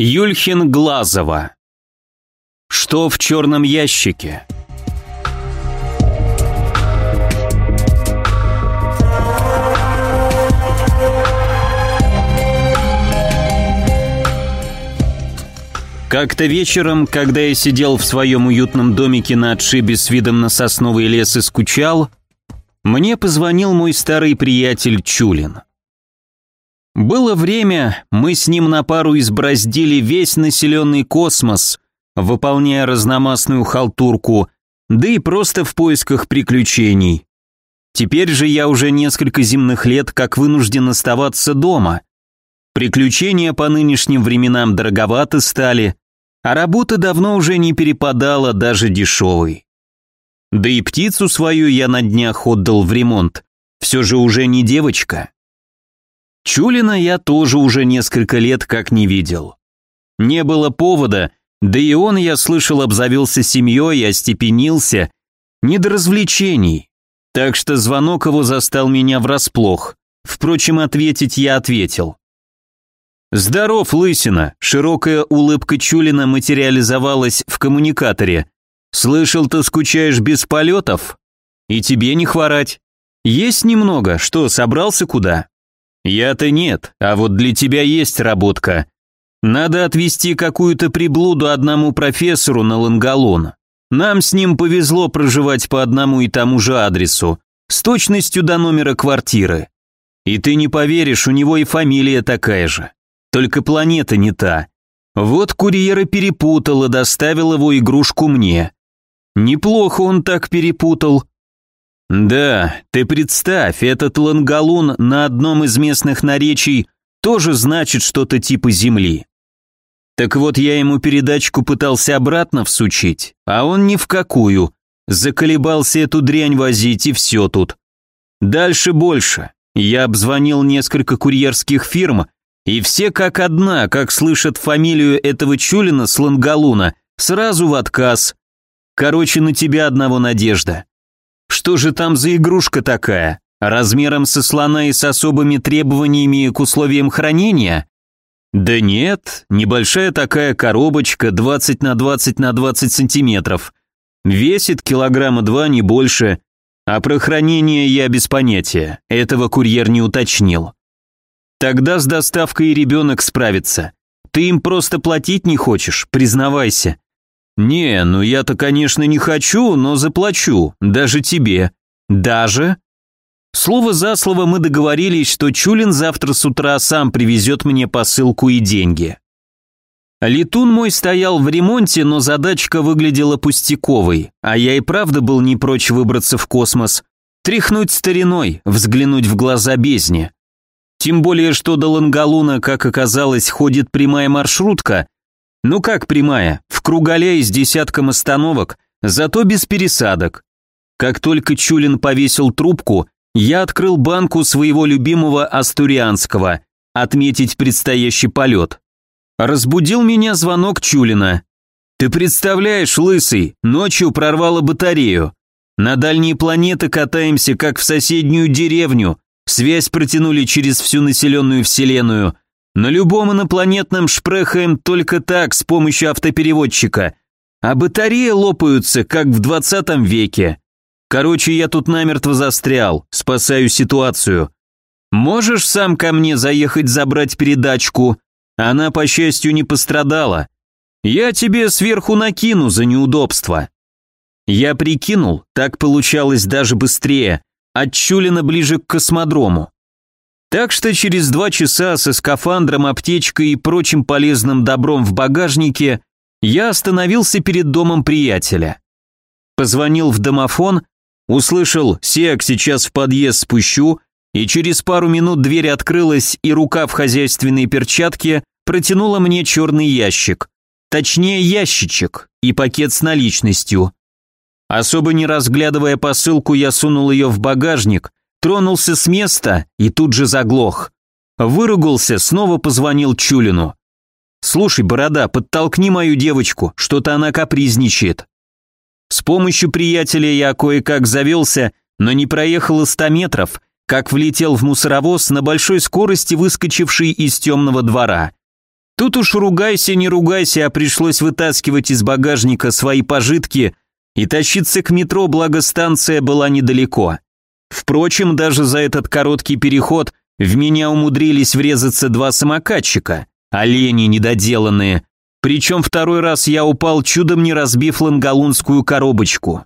Юльхин Глазова. Что в черном ящике? Как-то вечером, когда я сидел в своем уютном домике на отшибе с видом на сосновый лес и скучал, мне позвонил мой старый приятель Чулин. Было время, мы с ним на пару избраздили весь населенный космос, выполняя разномастную халтурку, да и просто в поисках приключений. Теперь же я уже несколько земных лет как вынужден оставаться дома. Приключения по нынешним временам дороговаты стали, а работа давно уже не перепадала даже дешевой. Да и птицу свою я на днях отдал в ремонт, все же уже не девочка. Чулина я тоже уже несколько лет как не видел. Не было повода, да и он, я слышал, обзавелся семьей, остепенился. Не до развлечений. Так что звонок его застал меня врасплох. Впрочем, ответить я ответил. «Здоров, лысина!» Широкая улыбка Чулина материализовалась в коммуникаторе. «Слышал, ты скучаешь без полетов? И тебе не хворать. Есть немного, что, собрался куда?» Я-то нет, а вот для тебя есть работка. Надо отвезти какую-то приблуду одному профессору на Лангалон. Нам с ним повезло проживать по одному и тому же адресу, с точностью до номера квартиры. И ты не поверишь, у него и фамилия такая же. Только планета не та. Вот курьера перепутала, доставил его игрушку мне. Неплохо он так перепутал, да, ты представь, этот лангалун на одном из местных наречий тоже значит что-то типа земли. Так вот я ему передачку пытался обратно всучить, а он ни в какую. Заколебался эту дрянь возить и все тут. Дальше больше. Я обзвонил несколько курьерских фирм, и все как одна, как слышат фамилию этого Чулина с Лангалуна, сразу в отказ. Короче, на тебя одного надежда. Что же там за игрушка такая? Размером со слона и с особыми требованиями к условиям хранения? Да нет, небольшая такая коробочка 20 на 20 на 20 сантиметров. Весит килограмма два, не больше. А про хранение я без понятия, этого курьер не уточнил. Тогда с доставкой ребенок справится. Ты им просто платить не хочешь, признавайся. «Не, ну я-то, конечно, не хочу, но заплачу, даже тебе». «Даже?» Слово за слово мы договорились, что Чулин завтра с утра сам привезет мне посылку и деньги. Летун мой стоял в ремонте, но задачка выглядела пустяковой, а я и правда был не прочь выбраться в космос, тряхнуть стариной, взглянуть в глаза бездне. Тем более, что до Лангалуна, как оказалось, ходит прямая маршрутка, ну как прямая, в кругаля из десятком остановок, зато без пересадок. Как только Чулин повесил трубку, я открыл банку своего любимого астурианского, отметить предстоящий полет. Разбудил меня звонок Чулина. «Ты представляешь, лысый, ночью прорвало батарею. На дальние планеты катаемся, как в соседнюю деревню, связь протянули через всю населенную вселенную, на любом инопланетном шпрехаем только так, с помощью автопереводчика. А батареи лопаются, как в 20 веке. Короче, я тут намертво застрял, спасаю ситуацию. Можешь сам ко мне заехать забрать передачку? Она, по счастью, не пострадала. Я тебе сверху накину за неудобство. Я прикинул, так получалось даже быстрее, от Чулина ближе к космодрому. Так что через два часа со скафандром, аптечкой и прочим полезным добром в багажнике я остановился перед домом приятеля. Позвонил в домофон, услышал «Сек, сейчас в подъезд спущу», и через пару минут дверь открылась, и рука в хозяйственной перчатке протянула мне черный ящик. Точнее, ящичек и пакет с наличностью. Особо не разглядывая посылку, я сунул ее в багажник, Тронулся с места и тут же заглох. Выругался, снова позвонил Чулину. «Слушай, Борода, подтолкни мою девочку, что-то она капризничает». С помощью приятеля я кое-как завелся, но не проехал и ста метров, как влетел в мусоровоз на большой скорости выскочивший из темного двора. Тут уж ругайся, не ругайся, а пришлось вытаскивать из багажника свои пожитки и тащиться к метро, благо станция была недалеко. Впрочем, даже за этот короткий переход в меня умудрились врезаться два самокатчика, олени недоделанные, причем второй раз я упал, чудом не разбив лангалунскую коробочку.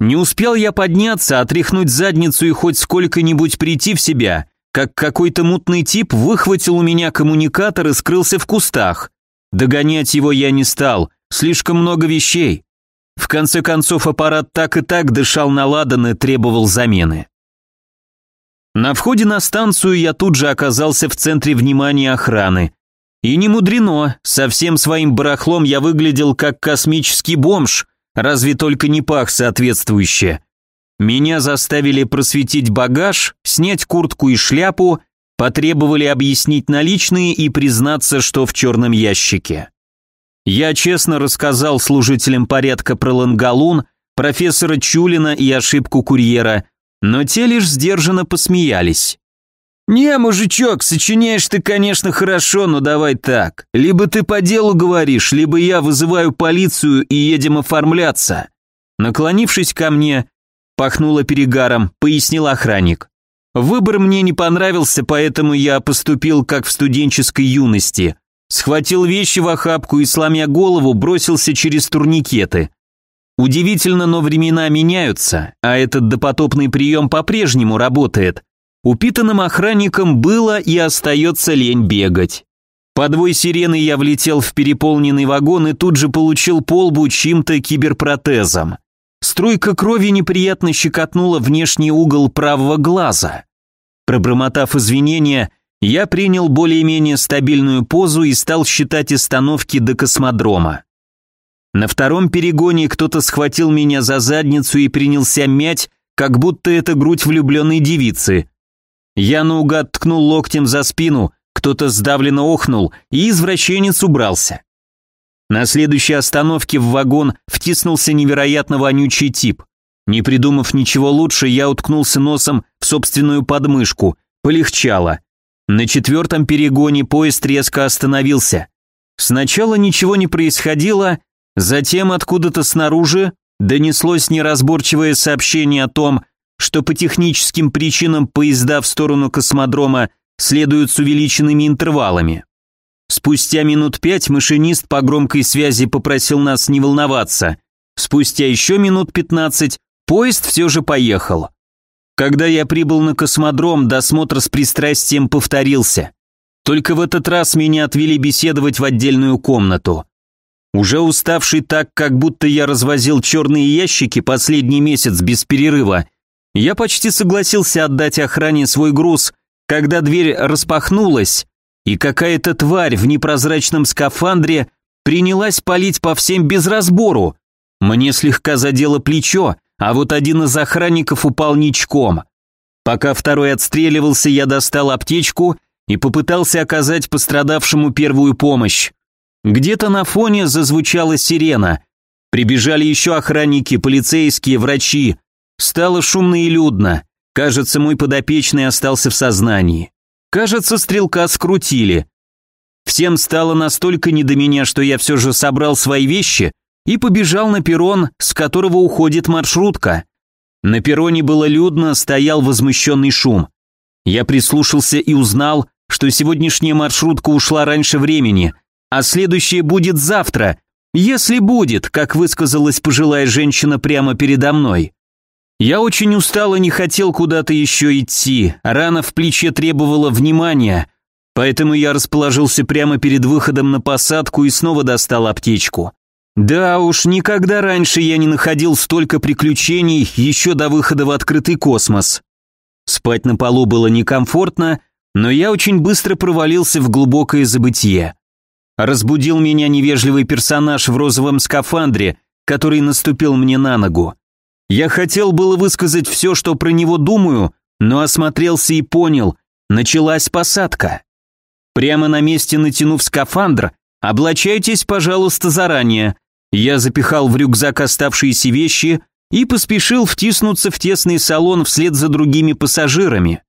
Не успел я подняться, отряхнуть задницу и хоть сколько-нибудь прийти в себя, как какой-то мутный тип выхватил у меня коммуникатор и скрылся в кустах. Догонять его я не стал, слишком много вещей. В конце концов аппарат так и так дышал на ладан и требовал замены. На входе на станцию я тут же оказался в центре внимания охраны. И не мудрено, со всем своим барахлом я выглядел как космический бомж, разве только не пах соответствующе. Меня заставили просветить багаж, снять куртку и шляпу, потребовали объяснить наличные и признаться, что в черном ящике. Я честно рассказал служителям порядка про Лангалун, профессора Чулина и ошибку курьера, но те лишь сдержанно посмеялись. «Не, мужичок, сочиняешь ты, конечно, хорошо, но давай так. Либо ты по делу говоришь, либо я вызываю полицию и едем оформляться». Наклонившись ко мне, Пахнуло перегаром, пояснил охранник. Выбор мне не понравился, поэтому я поступил как в студенческой юности. Схватил вещи в охапку и, сломя голову, бросился через турникеты. Удивительно, но времена меняются, а этот допотопный прием по-прежнему работает. Упитанным охранникам было и остается лень бегать. По двой сирены я влетел в переполненный вагон и тут же получил полбу чьим-то киберпротезом. Струйка крови неприятно щекотнула внешний угол правого глаза. Пробормотав извинения, я принял более-менее стабильную позу и стал считать остановки до космодрома. На втором перегоне кто-то схватил меня за задницу и принялся мять, как будто это грудь влюбленной девицы. Я наугад ткнул локтем за спину, кто-то сдавленно охнул, и извращенец убрался. На следующей остановке в вагон втиснулся невероятно вонючий тип. Не придумав ничего лучше, я уткнулся носом в собственную подмышку. Полегчало. На четвертом перегоне поезд резко остановился. Сначала ничего не происходило, затем откуда-то снаружи донеслось неразборчивое сообщение о том, что по техническим причинам поезда в сторону космодрома следуют с увеличенными интервалами. Спустя минут пять машинист по громкой связи попросил нас не волноваться. Спустя еще минут пятнадцать поезд все же поехал. Когда я прибыл на космодром, досмотр с пристрастием повторился. Только в этот раз меня отвели беседовать в отдельную комнату. Уже уставший так, как будто я развозил черные ящики последний месяц без перерыва, я почти согласился отдать охране свой груз, когда дверь распахнулась, и какая-то тварь в непрозрачном скафандре принялась палить по всем без разбору. Мне слегка задело плечо, а вот один из охранников упал ничком. Пока второй отстреливался, я достал аптечку и попытался оказать пострадавшему первую помощь. Где-то на фоне зазвучала сирена. Прибежали еще охранники, полицейские, врачи. Стало шумно и людно. Кажется, мой подопечный остался в сознании. Кажется, стрелка скрутили. Всем стало настолько не до меня, что я все же собрал свои вещи и побежал на перрон, с которого уходит маршрутка. На перроне было людно, стоял возмущенный шум. Я прислушался и узнал, что сегодняшняя маршрутка ушла раньше времени, а следующая будет завтра, если будет, как высказалась пожилая женщина прямо передо мной. Я очень устал и не хотел куда-то еще идти, рана в плече требовала внимания, поэтому я расположился прямо перед выходом на посадку и снова достал аптечку. Да уж, никогда раньше я не находил столько приключений еще до выхода в открытый космос. Спать на полу было некомфортно, но я очень быстро провалился в глубокое забытье. Разбудил меня невежливый персонаж в розовом скафандре, который наступил мне на ногу. Я хотел было высказать все, что про него думаю, но осмотрелся и понял, началась посадка. Прямо на месте натянув скафандр, облачайтесь, пожалуйста, заранее. Я запихал в рюкзак оставшиеся вещи и поспешил втиснуться в тесный салон вслед за другими пассажирами.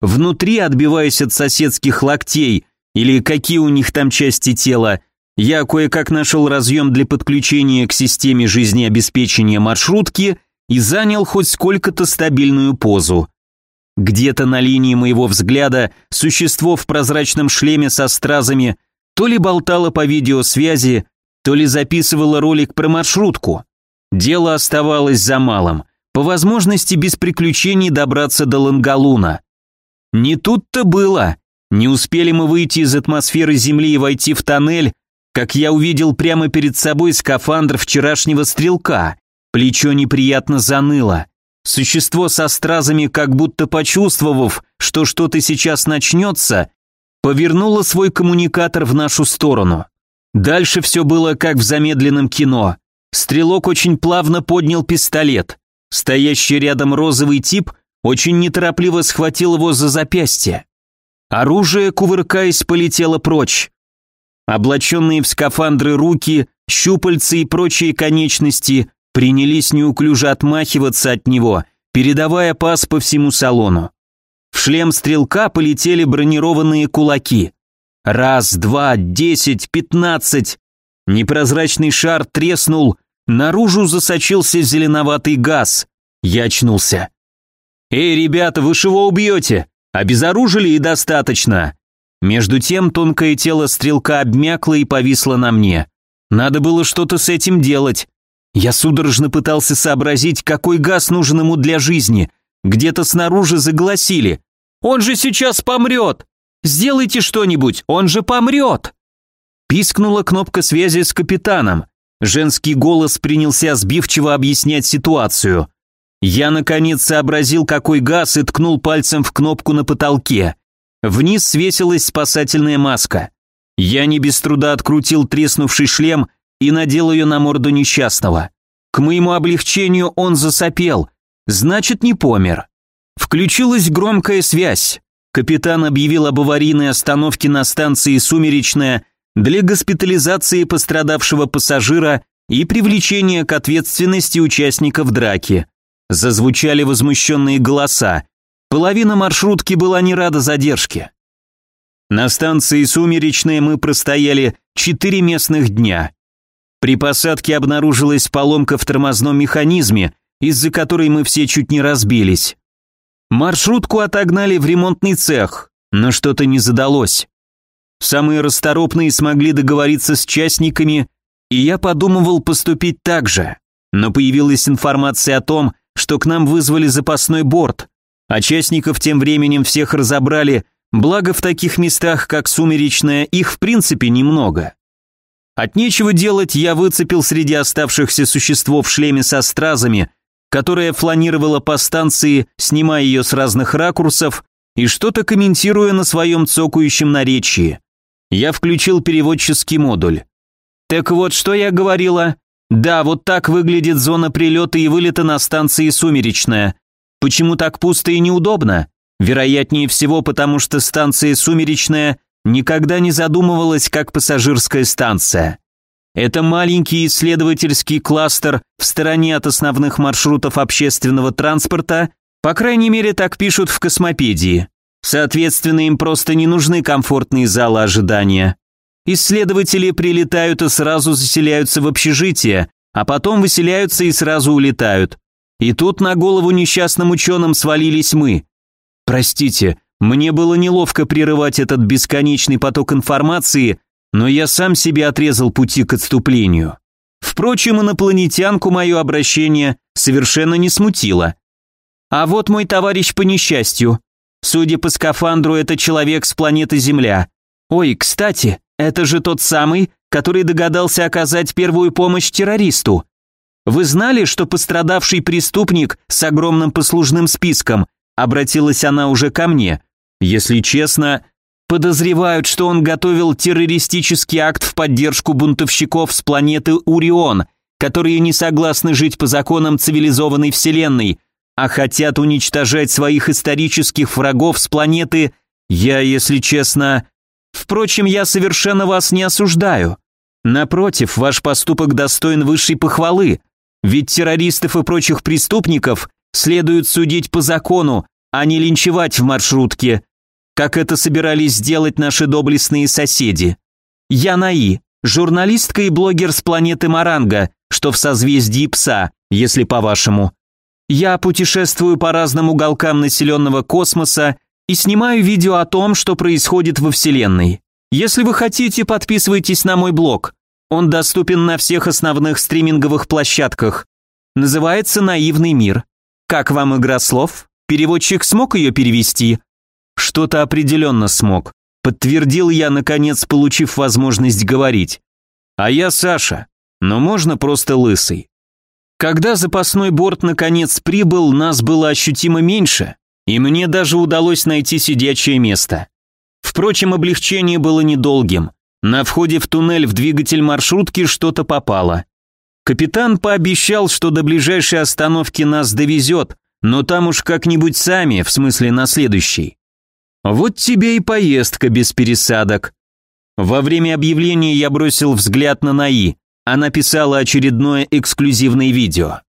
Внутри, отбиваясь от соседских локтей или какие у них там части тела, я кое-как нашел разъем для подключения к системе жизнеобеспечения маршрутки и занял хоть сколько-то стабильную позу. Где-то на линии моего взгляда существо в прозрачном шлеме со стразами то ли болтало по видеосвязи, то ли записывало ролик про маршрутку. Дело оставалось за малым. По возможности без приключений добраться до Лангалуна. Не тут-то было. Не успели мы выйти из атмосферы Земли и войти в тоннель, как я увидел прямо перед собой скафандр вчерашнего стрелка. Плечо неприятно заныло. Существо со стразами, как будто почувствовав, что что-то сейчас начнется, повернуло свой коммуникатор в нашу сторону. Дальше все было как в замедленном кино. Стрелок очень плавно поднял пистолет. Стоящий рядом розовый тип очень неторопливо схватил его за запястье. Оружие, кувыркаясь, полетело прочь. Облаченные в скафандры руки, щупальца и прочие конечности принялись неуклюже отмахиваться от него, передавая пас по всему салону. В шлем стрелка полетели бронированные кулаки. Раз, два, десять, пятнадцать. Непрозрачный шар треснул, наружу засочился зеленоватый газ. Я очнулся. «Эй, ребята, вы чего убьете? Обезоружили и достаточно!» Между тем тонкое тело стрелка обмякло и повисло на мне. Надо было что-то с этим делать. Я судорожно пытался сообразить, какой газ нужен ему для жизни. Где-то снаружи загласили. «Он же сейчас помрет! Сделайте что-нибудь, он же помрет!» Пискнула кнопка связи с капитаном. Женский голос принялся сбивчиво объяснять ситуацию. Я, наконец, сообразил, какой газ, и ткнул пальцем в кнопку на потолке. Вниз свесилась спасательная маска. Я не без труда открутил треснувший шлем и надел ее на морду несчастного. К моему облегчению он засопел, значит, не помер. Включилась громкая связь. Капитан объявил об аварийной остановке на станции «Сумеречная» для госпитализации пострадавшего пассажира и привлечения к ответственности участников драки. Зазвучали возмущенные голоса. Половина маршрутки была не рада задержке. На станции «Сумеречная» мы простояли четыре местных дня. При посадке обнаружилась поломка в тормозном механизме, из-за которой мы все чуть не разбились. Маршрутку отогнали в ремонтный цех, но что-то не задалось. Самые расторопные смогли договориться с частниками, и я подумывал поступить так же. Но появилась информация о том, что к нам вызвали запасной борт, а частников тем временем всех разобрали, благо в таких местах, как Сумеречная, их в принципе немного. От нечего делать я выцепил среди оставшихся существо в шлеме со стразами, которая фланировала по станции, снимая ее с разных ракурсов и что-то комментируя на своем цокающем наречии. Я включил переводческий модуль. «Так вот, что я говорила? Да, вот так выглядит зона прилета и вылета на станции «Сумеречная». Почему так пусто и неудобно? Вероятнее всего, потому что станция «Сумеречная» никогда не задумывалась как пассажирская станция. Это маленький исследовательский кластер в стороне от основных маршрутов общественного транспорта, по крайней мере так пишут в космопедии. Соответственно, им просто не нужны комфортные залы ожидания. Исследователи прилетают и сразу заселяются в общежитие, а потом выселяются и сразу улетают. И тут на голову несчастным ученым свалились мы. Простите, мне было неловко прерывать этот бесконечный поток информации, но я сам себе отрезал пути к отступлению. Впрочем, инопланетянку мое обращение совершенно не смутило. А вот мой товарищ по несчастью. Судя по скафандру, это человек с планеты Земля. Ой, кстати, это же тот самый, который догадался оказать первую помощь террористу. Вы знали, что пострадавший преступник с огромным послужным списком, обратилась она уже ко мне. Если честно, Подозревают, что он готовил террористический акт в поддержку бунтовщиков с планеты Урион, которые не согласны жить по законам цивилизованной Вселенной, а хотят уничтожать своих исторических врагов с планеты, я, если честно... Впрочем, я совершенно вас не осуждаю. Напротив, ваш поступок достоин высшей похвалы, ведь террористов и прочих преступников следует судить по закону, а не линчевать в маршрутке, как это собирались сделать наши доблестные соседи. Я Наи, журналистка и блогер с планеты Маранга, что в созвездии Пса, если по-вашему. Я путешествую по разным уголкам населенного космоса и снимаю видео о том, что происходит во Вселенной. Если вы хотите, подписывайтесь на мой блог. Он доступен на всех основных стриминговых площадках. Называется «Наивный мир». Как вам игра слов? Переводчик смог ее перевести? Что-то определенно смог. Подтвердил я, наконец, получив возможность говорить. А я Саша, но можно просто лысый. Когда запасной борт наконец прибыл, нас было ощутимо меньше, и мне даже удалось найти сидячее место. Впрочем, облегчение было недолгим. На входе в туннель в двигатель маршрутки что-то попало. Капитан пообещал, что до ближайшей остановки нас довезет, но там уж как-нибудь сами, в смысле на следующий. Вот тебе и поездка без пересадок. Во время объявления я бросил взгляд на Наи. Она писала очередное эксклюзивное видео.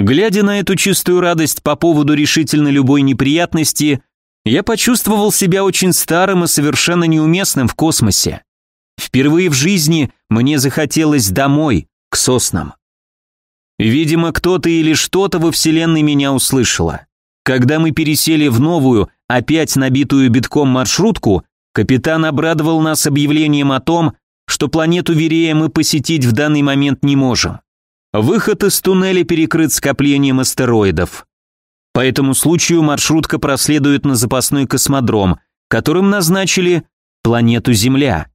Глядя на эту чистую радость по поводу решительно любой неприятности, я почувствовал себя очень старым и совершенно неуместным в космосе. Впервые в жизни мне захотелось домой, к соснам. Видимо, кто-то или что-то во Вселенной меня услышало. Когда мы пересели в новую, опять набитую битком маршрутку, капитан обрадовал нас объявлением о том, что планету Верея мы посетить в данный момент не можем. Выход из туннеля перекрыт скоплением астероидов. По этому случаю маршрутка проследует на запасной космодром, которым назначили планету Земля.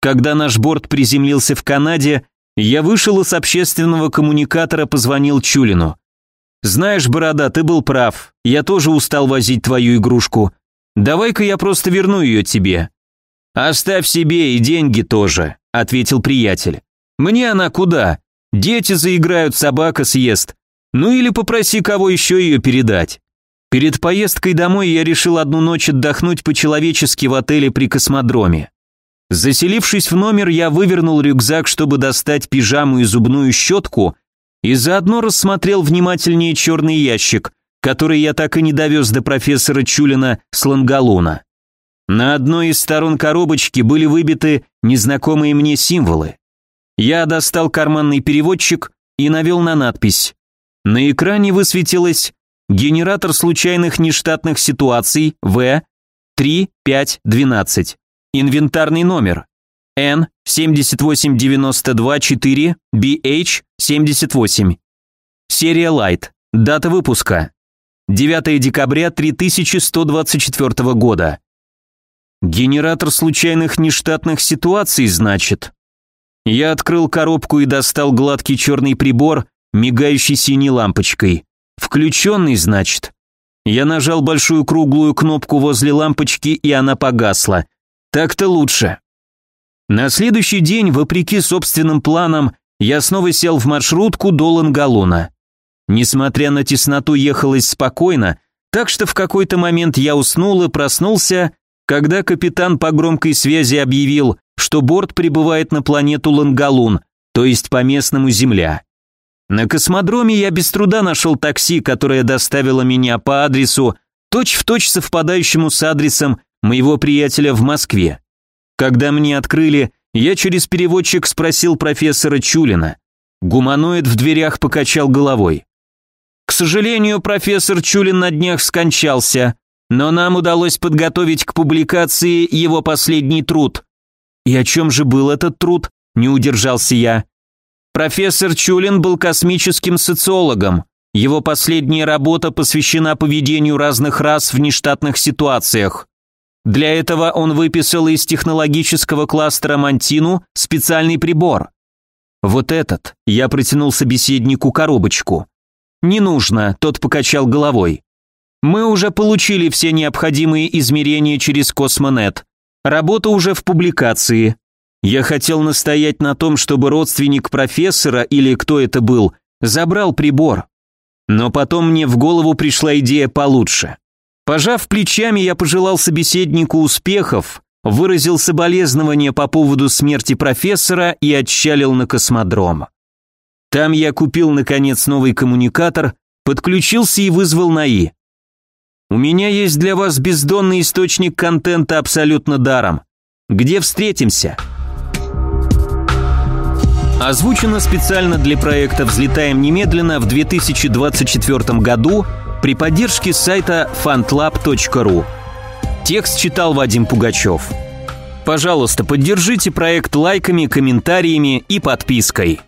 Когда наш борт приземлился в Канаде, я вышел из общественного коммуникатора, позвонил Чулину. «Знаешь, Борода, ты был прав. Я тоже устал возить твою игрушку. Давай-ка я просто верну ее тебе». «Оставь себе и деньги тоже», — ответил приятель. «Мне она куда? Дети заиграют, собака съест. Ну или попроси кого еще ее передать». Перед поездкой домой я решил одну ночь отдохнуть по-человечески в отеле при космодроме. Заселившись в номер, я вывернул рюкзак, чтобы достать пижаму и зубную щетку, и заодно рассмотрел внимательнее черный ящик, который я так и не довез до профессора Чулина с Лангалуна. На одной из сторон коробочки были выбиты незнакомые мне символы. Я достал карманный переводчик и навел на надпись. На экране высветилось «Генератор случайных нештатных ситуаций В 3512». Инвентарный номер N78924BH78. Серия Light. Дата выпуска 9 декабря 3124 года. Генератор случайных нештатных ситуаций, значит. Я открыл коробку и достал гладкий черный прибор, мигающий синей лампочкой. Включенный, значит. Я нажал большую круглую кнопку возле лампочки, и она погасла. Так-то лучше. На следующий день, вопреки собственным планам, я снова сел в маршрутку до Лангалуна. Несмотря на тесноту, ехалось спокойно, так что в какой-то момент я уснул и проснулся, когда капитан по громкой связи объявил, что борт прибывает на планету Лангалун, то есть по местному Земля. На космодроме я без труда нашел такси, которое доставило меня по адресу, точь-в-точь точь совпадающему с адресом моего приятеля в Москве. Когда мне открыли, я через переводчик спросил профессора Чулина. Гуманоид в дверях покачал головой. К сожалению, профессор Чулин на днях скончался, но нам удалось подготовить к публикации его последний труд. И о чем же был этот труд? Не удержался я. Профессор Чулин был космическим социологом. Его последняя работа посвящена поведению разных рас в нештатных ситуациях. Для этого он выписал из технологического кластера Мантину специальный прибор. Вот этот. Я протянул собеседнику коробочку. Не нужно, тот покачал головой. Мы уже получили все необходимые измерения через Космонет. Работа уже в публикации. Я хотел настоять на том, чтобы родственник профессора или кто это был, забрал прибор. Но потом мне в голову пришла идея получше. Пожав плечами, я пожелал собеседнику успехов, выразил соболезнования по поводу смерти профессора и отчалил на космодром. Там я купил, наконец, новый коммуникатор, подключился и вызвал НАИ. У меня есть для вас бездонный источник контента абсолютно даром. Где встретимся? Озвучено специально для проекта «Взлетаем немедленно» в 2024 году при поддержке сайта fantlab.ru. Текст читал Вадим Пугачев. Пожалуйста, поддержите проект лайками, комментариями и подпиской.